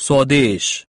Só 10.